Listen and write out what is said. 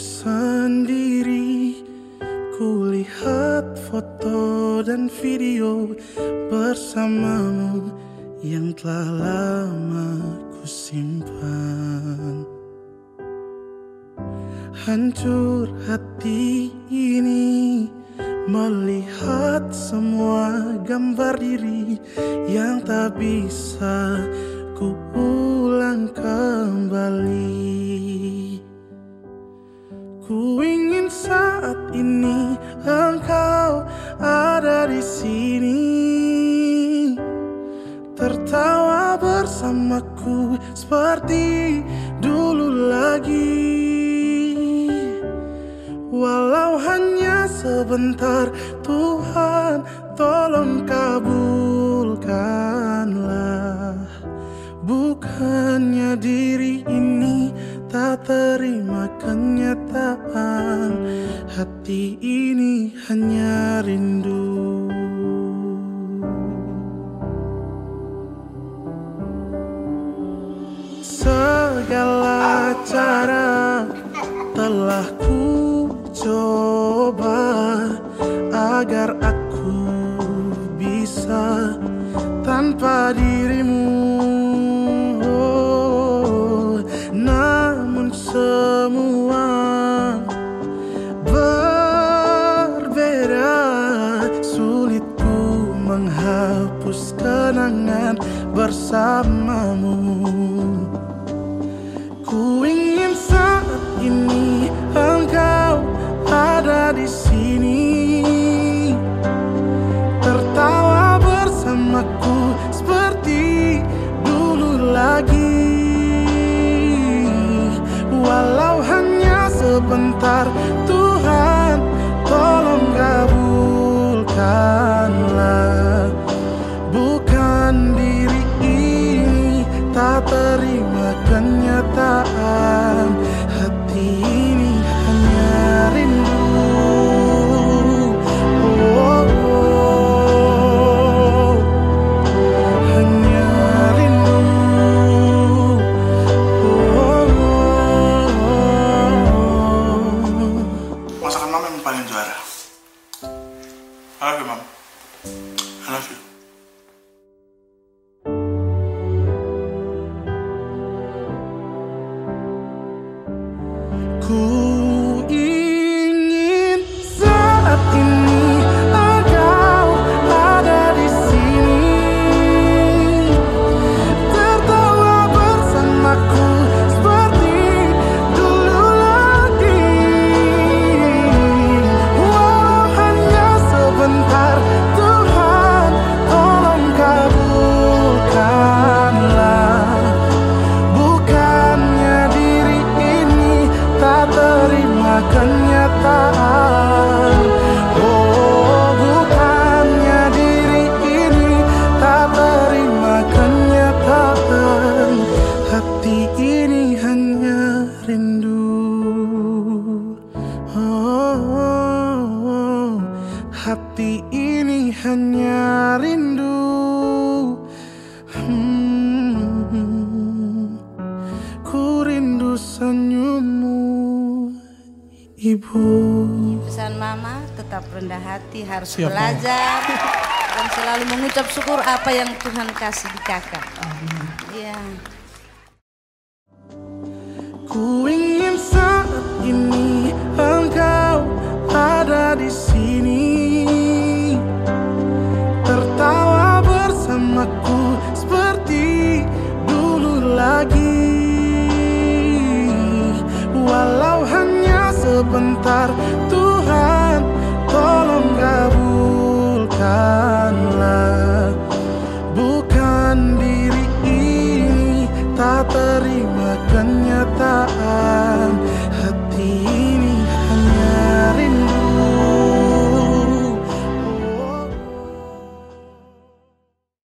Sendiri. Kulihat foto dan video bersamamu yang telah lama ku simpan Hancur hati ini Melihat semua gambar diri yang tak bisa ku ulang kembali Ku ingin saat ini engkau ada di sini. Tertawa bersamaku seperti dulu lagi. Walau hanya sebentar Tuhan tolong kabulkanlah. Bukannya diri ini tak terima kenyataan Hati ini hanya rindu. Segala cara telah ku coba Agar aku bisa tanpa dirimu bersamamu. Ku ingin saat ini engkau ada di sini. Tertawa bersamaku seperti dulu lagi. Walau hanya sebentar tak terima kenyataan Hati ini hanya rindu Hmm, Ku rindu senyummu Ibu Pesan mama tetap rendah hati, harus Siap, Mama. belajar dan selalu mengucap syukur apa yang Tuhan kasih di kakak. Iya. Ku ingin sebentar